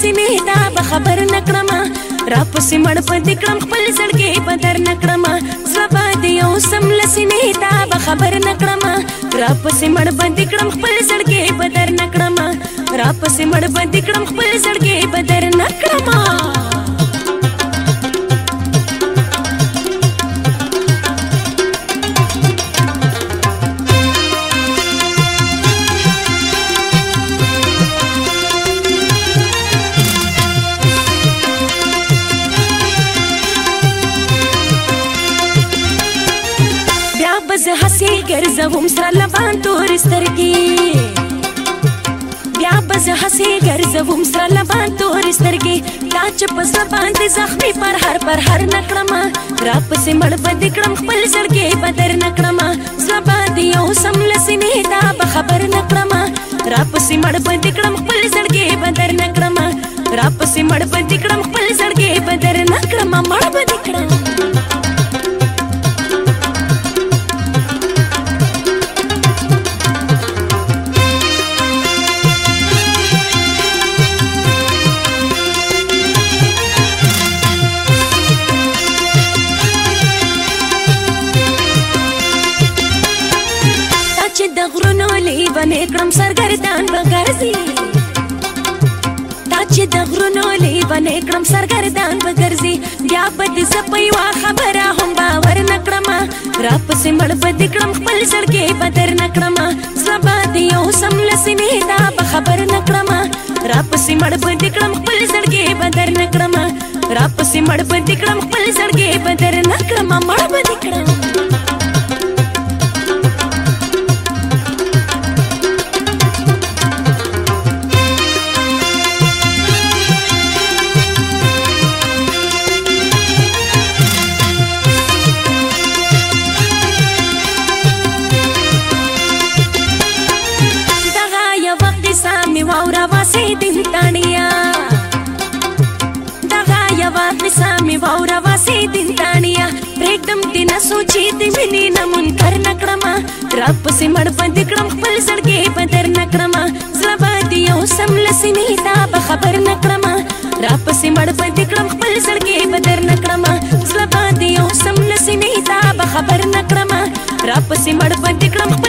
پسې می دا به خبر نکړم را پسې مړ په دې کړم خپل زړګي بدر نکړم زبا دې یو سم لسینې دا به خبر نکړم را پسې مړ په دې کړم خپل زړګي بدر نکړم را پسې مړ په دې کړم خپل زړګي بدر نکړم بز حسي ګرځوم سره لبان تور سترګي بیا بز حسي ګرځوم سره لبان تور سترګي دا چې په زبان دي زخمي پر هر پر هر نکړم را پسې مړ بد کړم خپل زړګي بدر نکړم زبان دی او سم لسنه دا خبر نکړم را پسې مړ بد کړم خپل زړګي بدر نکړم را پسې مړ بد کړم خپل زړګي بدر نکړم ګلالي بنې کړم سرګردان وګرځي تا چې د غرونو لې بنې کړم سرګردان وګرځي بیا په دې سپي وا خبره هم باور نکړم را پسې مړ په دې کړم خپل سړکې بدر نکړم زبا دې یو سم لسنې دا په خبر نکړم را پسې مړ په دې کړم خپل سړکې بدر نکړم را پسې مړ په دې کړم خپل سړکې بدر نکړم مړ په دې کړم وسیدین تانیا دغه یو مسامي باور وسیدین تانیا پرېږدم دینه سوچې دې منې نه منکر نکړما را پسې مړ باندې کړم خپل زړګې بدر نکړما زړه باندې یو سم لسې مې دا به خبر نکړما را پسې مړ باندې کړم خپل زړګې بدر نکړما زړه باندې یو سم لسې مې دا به خبر نکړما را پسې مړ باندې کړم